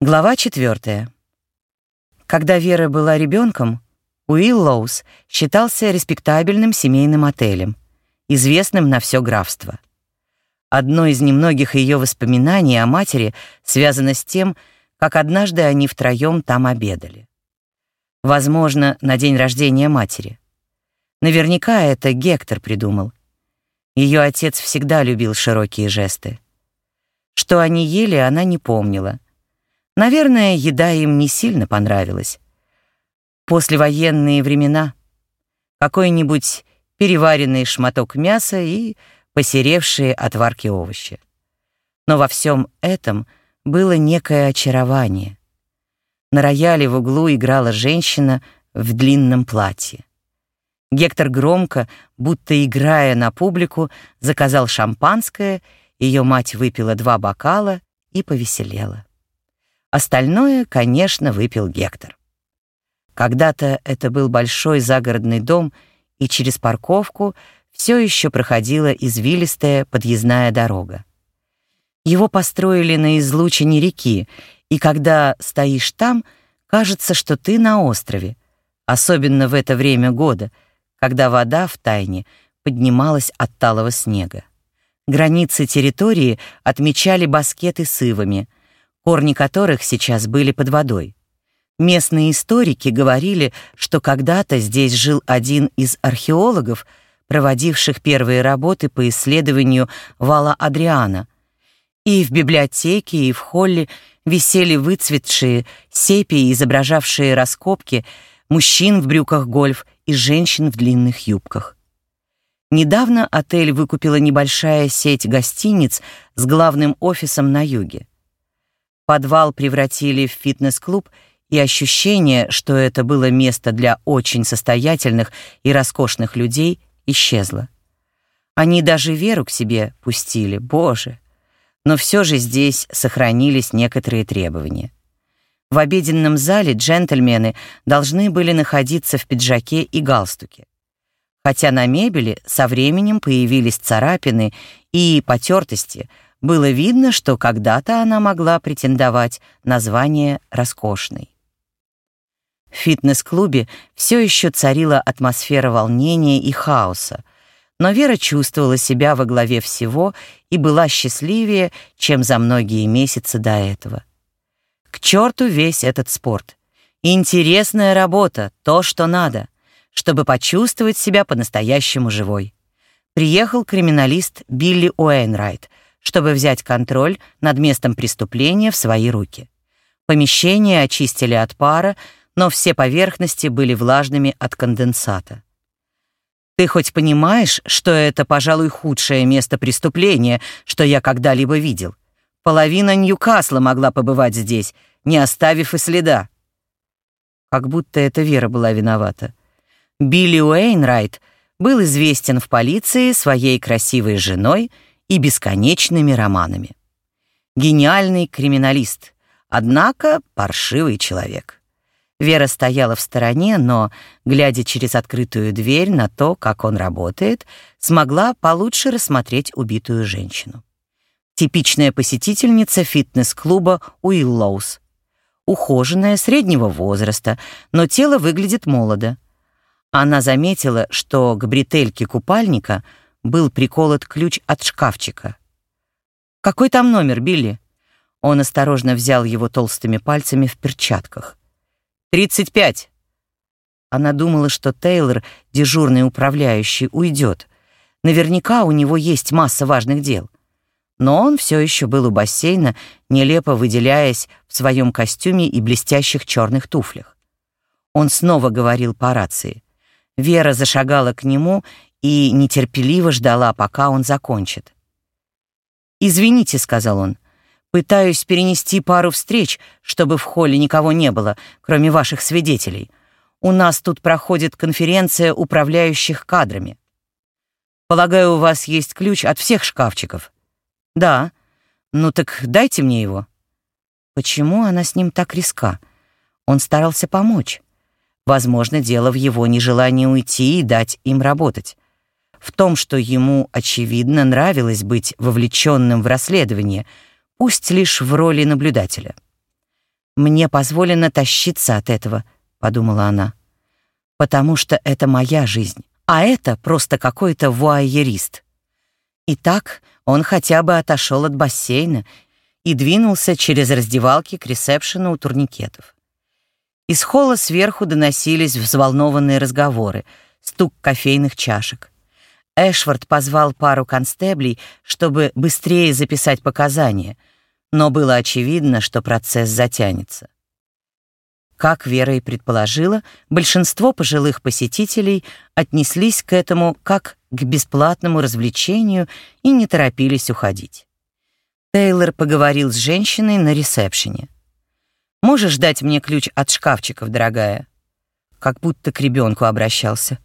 Глава четвертая. Когда Вера была ребенком, Уиллоус считался респектабельным семейным отелем, известным на все графство. Одно из немногих ее воспоминаний о матери связано с тем, как однажды они втроем там обедали. Возможно, на день рождения матери. Наверняка это Гектор придумал. Ее отец всегда любил широкие жесты. Что они ели, она не помнила — Наверное, еда им не сильно понравилась. Послевоенные времена. Какой-нибудь переваренный шматок мяса и посеревшие от варки овощи. Но во всем этом было некое очарование. На рояле в углу играла женщина в длинном платье. Гектор громко, будто играя на публику, заказал шампанское, ее мать выпила два бокала и повеселела. Остальное, конечно, выпил Гектор. Когда-то это был большой загородный дом, и через парковку все еще проходила извилистая подъездная дорога. Его построили на излучине реки, и когда стоишь там, кажется, что ты на острове, особенно в это время года, когда вода в тайне поднималась от талого снега. Границы территории отмечали баскеты с ивами — корни которых сейчас были под водой. Местные историки говорили, что когда-то здесь жил один из археологов, проводивших первые работы по исследованию вала Адриана. И в библиотеке, и в холле висели выцветшие сепии, изображавшие раскопки мужчин в брюках гольф и женщин в длинных юбках. Недавно отель выкупила небольшая сеть гостиниц с главным офисом на юге. Подвал превратили в фитнес-клуб, и ощущение, что это было место для очень состоятельных и роскошных людей, исчезло. Они даже Веру к себе пустили, боже. Но все же здесь сохранились некоторые требования. В обеденном зале джентльмены должны были находиться в пиджаке и галстуке. Хотя на мебели со временем появились царапины и потертости — было видно, что когда-то она могла претендовать на звание роскошной. В фитнес-клубе все еще царила атмосфера волнения и хаоса, но Вера чувствовала себя во главе всего и была счастливее, чем за многие месяцы до этого. К черту весь этот спорт. Интересная работа, то, что надо, чтобы почувствовать себя по-настоящему живой. Приехал криминалист Билли Уэйнрайт — чтобы взять контроль над местом преступления в свои руки. Помещение очистили от пара, но все поверхности были влажными от конденсата. Ты хоть понимаешь, что это, пожалуй, худшее место преступления, что я когда-либо видел? Половина Ньюкасла могла побывать здесь, не оставив и следа. Как будто эта Вера была виновата. Билли Уэйнрайт был известен в полиции своей красивой женой — и бесконечными романами. Гениальный криминалист, однако паршивый человек. Вера стояла в стороне, но, глядя через открытую дверь на то, как он работает, смогла получше рассмотреть убитую женщину. Типичная посетительница фитнес-клуба Уиллоус. Ухоженная, среднего возраста, но тело выглядит молодо. Она заметила, что к бретельке купальника — был приколот ключ от шкафчика. «Какой там номер, Билли?» Он осторожно взял его толстыми пальцами в перчатках. «Тридцать пять!» Она думала, что Тейлор, дежурный управляющий, уйдет. Наверняка у него есть масса важных дел. Но он все еще был у бассейна, нелепо выделяясь в своем костюме и блестящих черных туфлях. Он снова говорил по рации. Вера зашагала к нему и нетерпеливо ждала, пока он закончит. «Извините», — сказал он, — «пытаюсь перенести пару встреч, чтобы в холле никого не было, кроме ваших свидетелей. У нас тут проходит конференция управляющих кадрами. Полагаю, у вас есть ключ от всех шкафчиков?» «Да. Ну так дайте мне его». Почему она с ним так риска? Он старался помочь. Возможно, дело в его нежелании уйти и дать им работать в том, что ему, очевидно, нравилось быть вовлеченным в расследование, пусть лишь в роли наблюдателя. «Мне позволено тащиться от этого», — подумала она. «Потому что это моя жизнь, а это просто какой-то вуайерист». Итак, он хотя бы отошел от бассейна и двинулся через раздевалки к ресепшену у турникетов. Из холла сверху доносились взволнованные разговоры, стук кофейных чашек. Эшвард позвал пару констеблей, чтобы быстрее записать показания, но было очевидно, что процесс затянется. Как Вера и предположила, большинство пожилых посетителей отнеслись к этому как к бесплатному развлечению и не торопились уходить. Тейлор поговорил с женщиной на ресепшене. «Можешь дать мне ключ от шкафчиков, дорогая?» Как будто к ребенку обращался.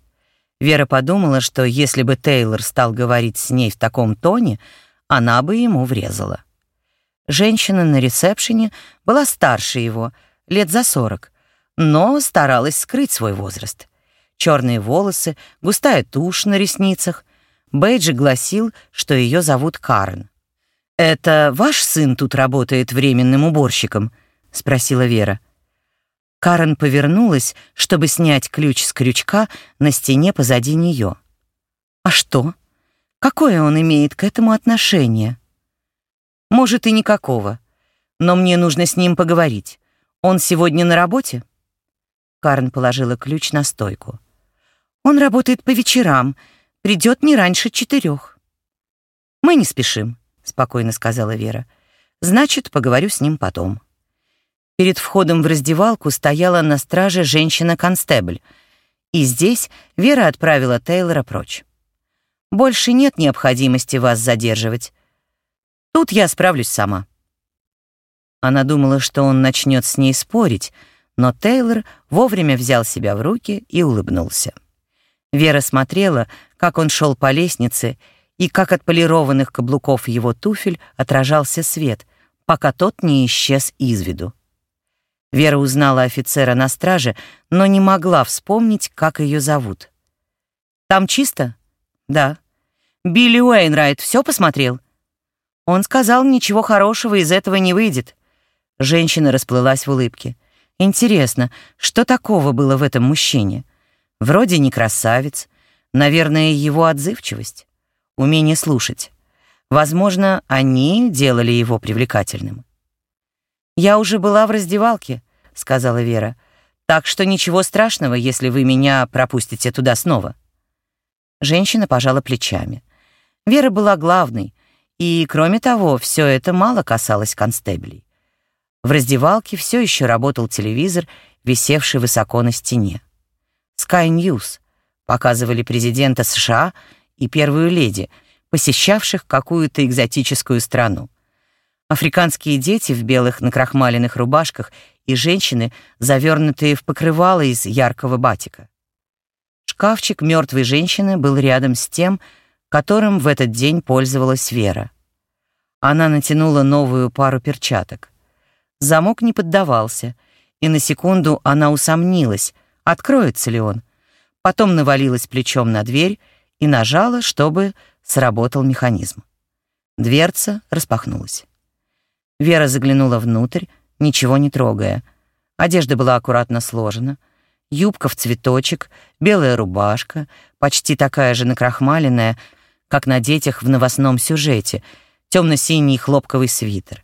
Вера подумала, что если бы Тейлор стал говорить с ней в таком тоне, она бы ему врезала. Женщина на ресепшене была старше его, лет за сорок, но старалась скрыть свой возраст. Черные волосы, густая тушь на ресницах. Бейджи гласил, что ее зовут Карен. «Это ваш сын тут работает временным уборщиком?» — спросила Вера. Карен повернулась, чтобы снять ключ с крючка на стене позади нее. «А что? Какое он имеет к этому отношение?» «Может, и никакого. Но мне нужно с ним поговорить. Он сегодня на работе?» Карен положила ключ на стойку. «Он работает по вечерам. Придет не раньше четырех». «Мы не спешим», — спокойно сказала Вера. «Значит, поговорю с ним потом». Перед входом в раздевалку стояла на страже женщина-констебль, и здесь Вера отправила Тейлора прочь. «Больше нет необходимости вас задерживать. Тут я справлюсь сама». Она думала, что он начнет с ней спорить, но Тейлор вовремя взял себя в руки и улыбнулся. Вера смотрела, как он шел по лестнице, и как от полированных каблуков его туфель отражался свет, пока тот не исчез из виду. Вера узнала офицера на страже, но не могла вспомнить, как ее зовут. «Там чисто?» «Да». «Билли Уэйнрайт все посмотрел?» Он сказал, ничего хорошего из этого не выйдет. Женщина расплылась в улыбке. Интересно, что такого было в этом мужчине? Вроде не красавец. Наверное, его отзывчивость, умение слушать. Возможно, они делали его привлекательным. «Я уже была в раздевалке», — сказала Вера. «Так что ничего страшного, если вы меня пропустите туда снова». Женщина пожала плечами. Вера была главной, и, кроме того, все это мало касалось констеблей. В раздевалке все еще работал телевизор, висевший высоко на стене. Sky News показывали президента США и первую леди, посещавших какую-то экзотическую страну. Африканские дети в белых накрахмаленных рубашках и женщины, завернутые в покрывало из яркого батика. Шкафчик мертвой женщины был рядом с тем, которым в этот день пользовалась Вера. Она натянула новую пару перчаток. Замок не поддавался, и на секунду она усомнилась, откроется ли он. Потом навалилась плечом на дверь и нажала, чтобы сработал механизм. Дверца распахнулась. Вера заглянула внутрь, ничего не трогая. Одежда была аккуратно сложена. Юбка в цветочек, белая рубашка, почти такая же накрахмаленная, как на детях в новостном сюжете, темно-синий хлопковый свитер.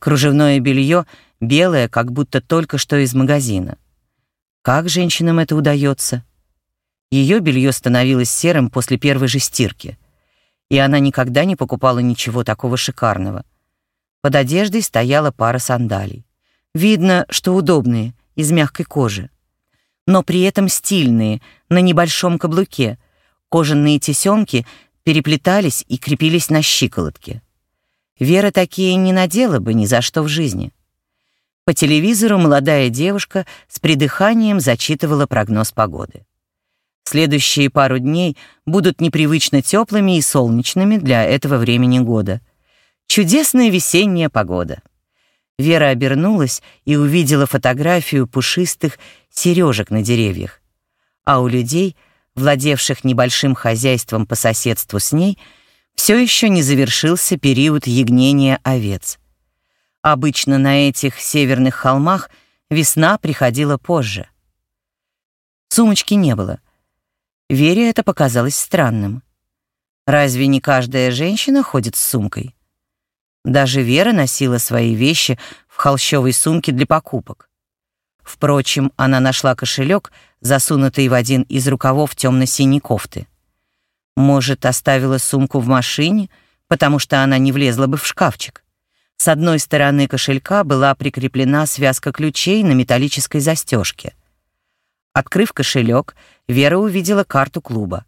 Кружевное белье белое, как будто только что из магазина. Как женщинам это удается? Ее белье становилось серым после первой же стирки, и она никогда не покупала ничего такого шикарного — под одеждой стояла пара сандалий. Видно, что удобные, из мягкой кожи. Но при этом стильные, на небольшом каблуке. Кожаные тесемки переплетались и крепились на щиколотке. Вера такие не надела бы ни за что в жизни. По телевизору молодая девушка с придыханием зачитывала прогноз погоды. Следующие пару дней будут непривычно теплыми и солнечными для этого времени года. Чудесная весенняя погода. Вера обернулась и увидела фотографию пушистых сережек на деревьях. А у людей, владевших небольшим хозяйством по соседству с ней, все еще не завершился период ягнения овец. Обычно на этих северных холмах весна приходила позже. Сумочки не было. Вере это показалось странным. Разве не каждая женщина ходит с сумкой? Даже Вера носила свои вещи в холщовой сумке для покупок. Впрочем, она нашла кошелек, засунутый в один из рукавов темно-синей кофты. Может, оставила сумку в машине, потому что она не влезла бы в шкафчик. С одной стороны кошелька была прикреплена связка ключей на металлической застежке. Открыв кошелек, Вера увидела карту клуба.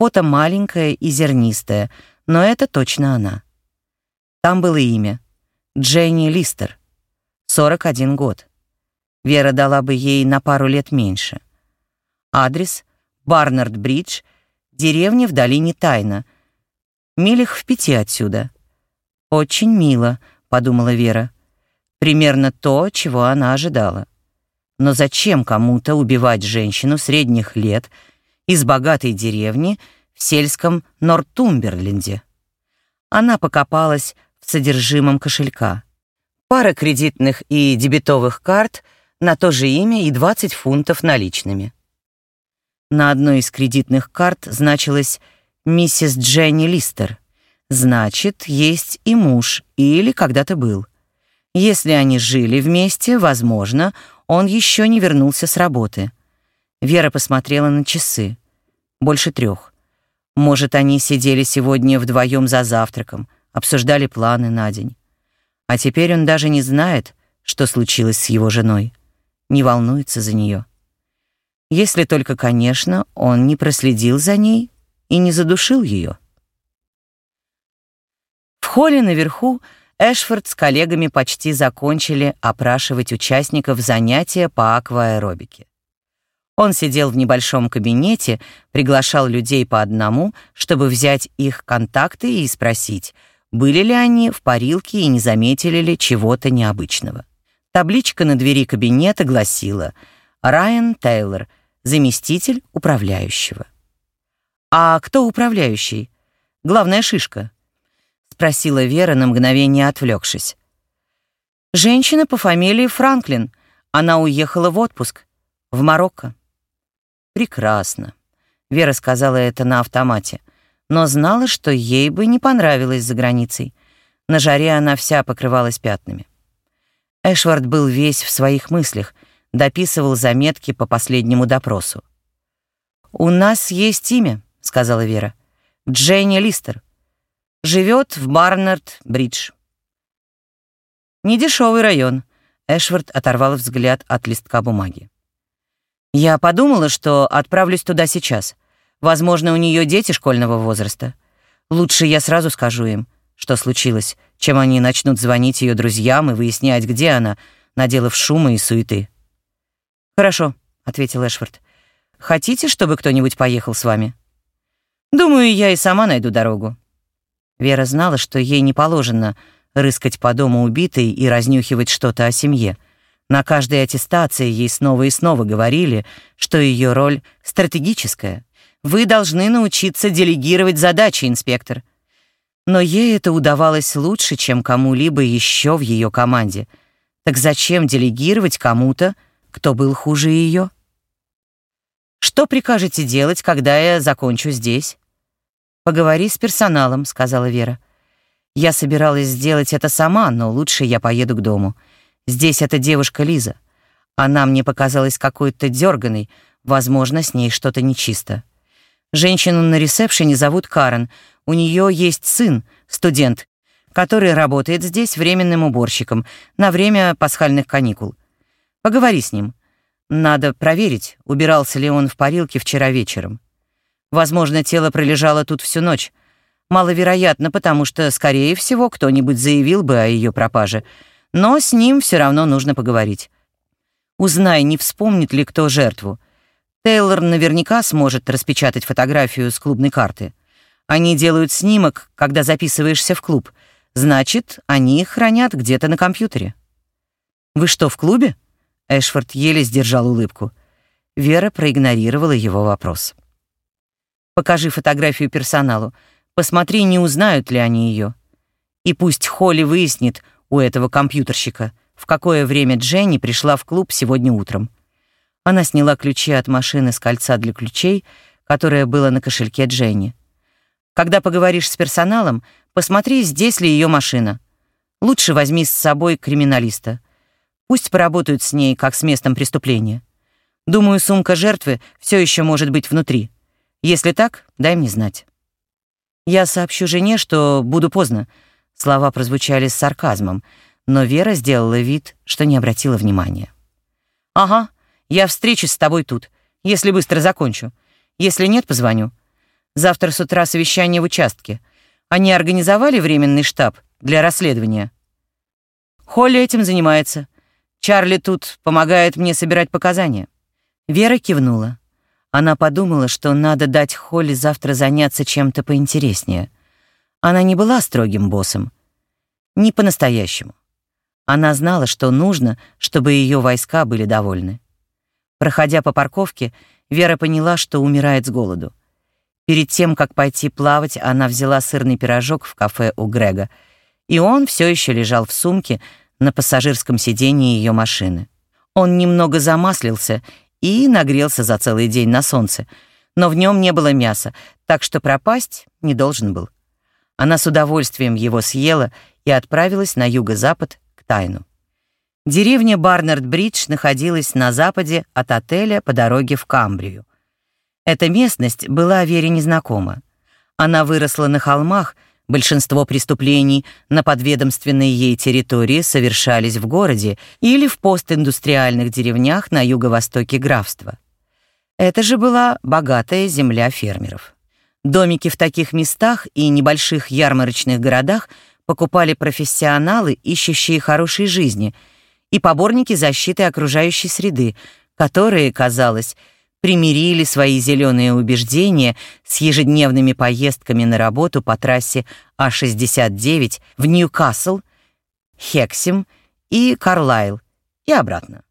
Фото маленькое и зернистое, но это точно она. Там было имя — Дженни Листер, 41 год. Вера дала бы ей на пару лет меньше. Адрес — Барнард-Бридж, деревня в долине Тайна, милях в пяти отсюда. «Очень мило», — подумала Вера. Примерно то, чего она ожидала. Но зачем кому-то убивать женщину средних лет из богатой деревни в сельском Нортумберленде? Она покопалась в содержимом кошелька. Пара кредитных и дебетовых карт на то же имя и 20 фунтов наличными. На одной из кредитных карт значилось «Миссис Дженни Листер». Значит, есть и муж, или когда-то был. Если они жили вместе, возможно, он еще не вернулся с работы. Вера посмотрела на часы. Больше трех. Может, они сидели сегодня вдвоем за завтраком, обсуждали планы на день. А теперь он даже не знает, что случилось с его женой. Не волнуется за нее. Если только, конечно, он не проследил за ней и не задушил ее. В холле наверху Эшфорд с коллегами почти закончили опрашивать участников занятия по акваэробике. Он сидел в небольшом кабинете, приглашал людей по одному, чтобы взять их контакты и спросить, были ли они в парилке и не заметили ли чего-то необычного. Табличка на двери кабинета гласила «Райан Тейлор, заместитель управляющего». «А кто управляющий? Главная шишка?» — спросила Вера на мгновение отвлекшись. «Женщина по фамилии Франклин. Она уехала в отпуск. В Марокко». «Прекрасно». Вера сказала это на автомате, но знала, что ей бы не понравилось за границей. На жаре она вся покрывалась пятнами. Эшвард был весь в своих мыслях, дописывал заметки по последнему допросу. «У нас есть имя», — сказала Вера. «Дженни Листер. Живет в Барнард-Бридж». «Недешевый район», — Эшвард оторвал взгляд от листка бумаги. «Я подумала, что отправлюсь туда сейчас. Возможно, у нее дети школьного возраста. Лучше я сразу скажу им, что случилось, чем они начнут звонить ее друзьям и выяснять, где она, наделав шума и суеты». «Хорошо», — ответил Эшфорд. «Хотите, чтобы кто-нибудь поехал с вами?» «Думаю, я и сама найду дорогу». Вера знала, что ей не положено рыскать по дому убитой и разнюхивать что-то о семье. На каждой аттестации ей снова и снова говорили, что ее роль стратегическая. «Вы должны научиться делегировать задачи, инспектор». Но ей это удавалось лучше, чем кому-либо еще в ее команде. Так зачем делегировать кому-то, кто был хуже ее. «Что прикажете делать, когда я закончу здесь?» «Поговори с персоналом», — сказала Вера. «Я собиралась сделать это сама, но лучше я поеду к дому. Здесь эта девушка Лиза. Она мне показалась какой-то дерганой, возможно, с ней что-то нечисто. Женщину на ресепшене зовут Карен. У нее есть сын, студент, который работает здесь временным уборщиком на время пасхальных каникул. Поговори с ним. Надо проверить, убирался ли он в парилке вчера вечером. Возможно, тело пролежало тут всю ночь. Маловероятно, потому что, скорее всего, кто-нибудь заявил бы о ее пропаже. Но с ним все равно нужно поговорить. Узнай, не вспомнит ли кто жертву. Тейлор наверняка сможет распечатать фотографию с клубной карты. Они делают снимок, когда записываешься в клуб. Значит, они их хранят где-то на компьютере. «Вы что, в клубе?» Эшфорд еле сдержал улыбку. Вера проигнорировала его вопрос. «Покажи фотографию персоналу. Посмотри, не узнают ли они ее. И пусть Холли выяснит, у этого компьютерщика, в какое время Дженни пришла в клуб сегодня утром. Она сняла ключи от машины с кольца для ключей, которое было на кошельке Дженни. Когда поговоришь с персоналом, посмотри, здесь ли ее машина. Лучше возьми с собой криминалиста. Пусть поработают с ней, как с местом преступления. Думаю, сумка жертвы все еще может быть внутри. Если так, дай мне знать. Я сообщу жене, что буду поздно. Слова прозвучали с сарказмом, но Вера сделала вид, что не обратила внимания. Ага, я встречусь с тобой тут, если быстро закончу. Если нет, позвоню. Завтра с утра совещание в участке. Они организовали временный штаб для расследования. Холли этим занимается. Чарли тут помогает мне собирать показания. Вера кивнула. Она подумала, что надо дать Холли завтра заняться чем-то поинтереснее. Она не была строгим боссом. Не по-настоящему. Она знала, что нужно, чтобы ее войска были довольны. Проходя по парковке, Вера поняла, что умирает с голоду. Перед тем, как пойти плавать, она взяла сырный пирожок в кафе у Грега, и он все еще лежал в сумке на пассажирском сидении ее машины. Он немного замаслился и нагрелся за целый день на солнце, но в нем не было мяса, так что пропасть не должен был. Она с удовольствием его съела и отправилась на юго-запад к Тайну. Деревня Барнард-Бридж находилась на западе от отеля по дороге в Камбрию. Эта местность была Вере незнакома. Она выросла на холмах, Большинство преступлений на подведомственной ей территории совершались в городе или в постиндустриальных деревнях на юго-востоке графства. Это же была богатая земля фермеров. Домики в таких местах и небольших ярмарочных городах покупали профессионалы, ищущие хорошей жизни, и поборники защиты окружающей среды, которые, казалось, примирили свои зеленые убеждения с ежедневными поездками на работу по трассе А69 в Ньюкасл, Хексим и Карлайл и обратно.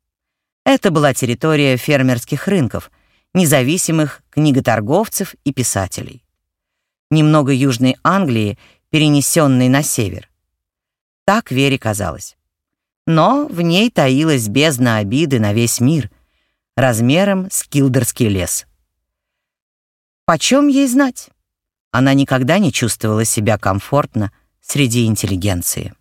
Это была территория фермерских рынков, независимых книготорговцев и писателей. Немного Южной Англии, перенесенной на север. Так Вере казалось. Но в ней таилась бездна обиды на весь мир — размером с Килдерский лес. Почем ей знать? Она никогда не чувствовала себя комфортно среди интеллигенции.